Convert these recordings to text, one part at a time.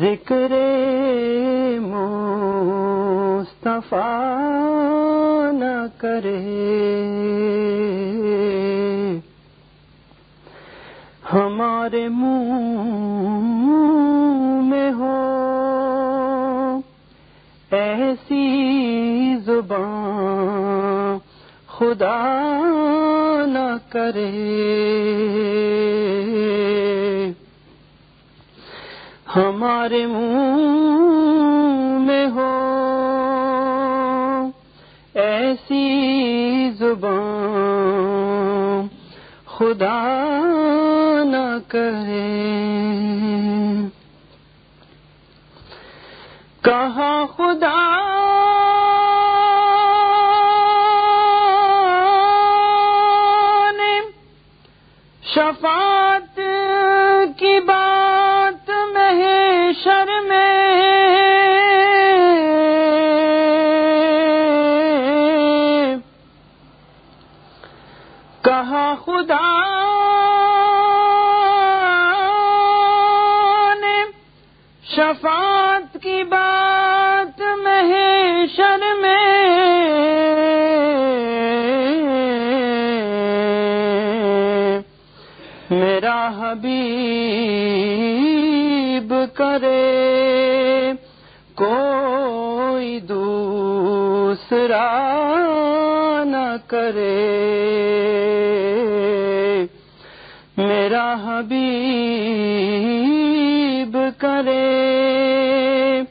ذکر مصطفیٰ نہ کرے۔ ہمارے منہ میں ہو ایسی زبان خدا نہ کرے۔ ہمارے منہ میں ہو۔ ایسی زبان خدا نہ کرے۔ کہا خدا نے شفاعت کہا خدا نے شفاعت کی بات میں شر میں میرا حبیب کرے کوئی دوسرا کرے۔ میرا حبیب کرے۔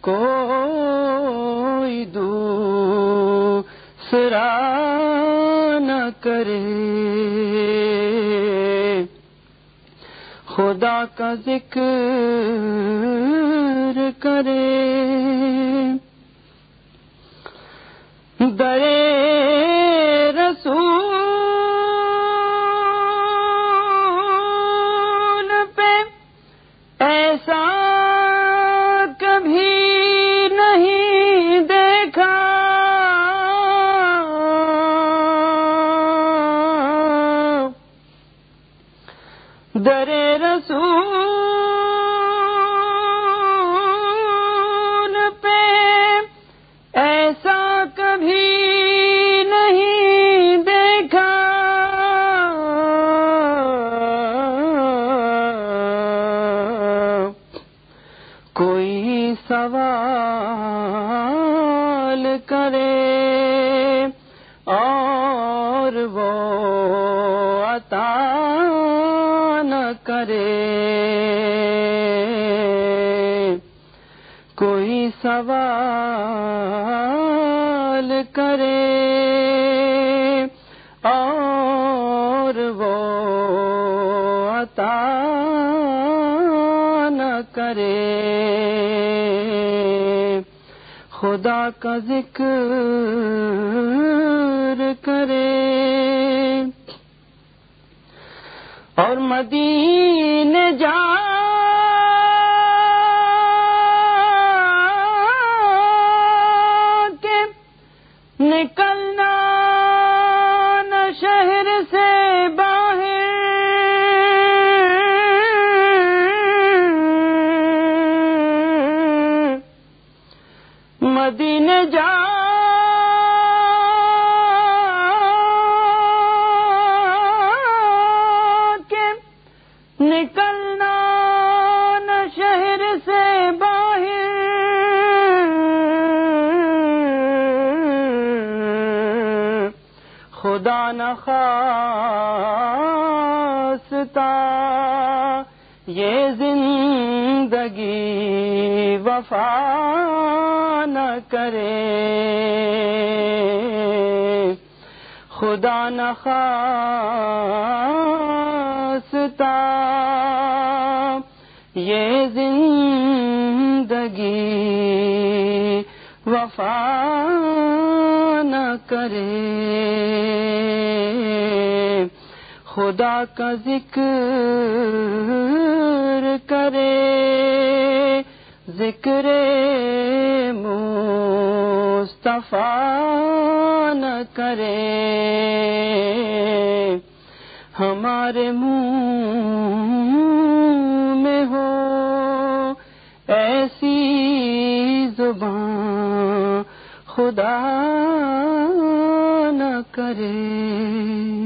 کوئی دوسرا نہ کرے۔ خدا کا ذکر کرے۔ درے سوال کرے اور وہ عطا نہ کرے۔ کوئی سوال کرے اور وہ عطا نہ کرے۔ خدا کا ذکر کرے۔ اور مدینے جا مدینے جا کے نکلنا نہ شہر سے باہر خدا نہ خواستہ یہ زندگی وفا نہ کرے۔ خدا نہ خواستہ یہ زندگی وفا نہ کرے۔ خدا کا ذکر کرے، ذکر مصطفیٰ نہ کرے۔ ہمارے منہ میں ہو ایسی زبان خدا نہ کرے۔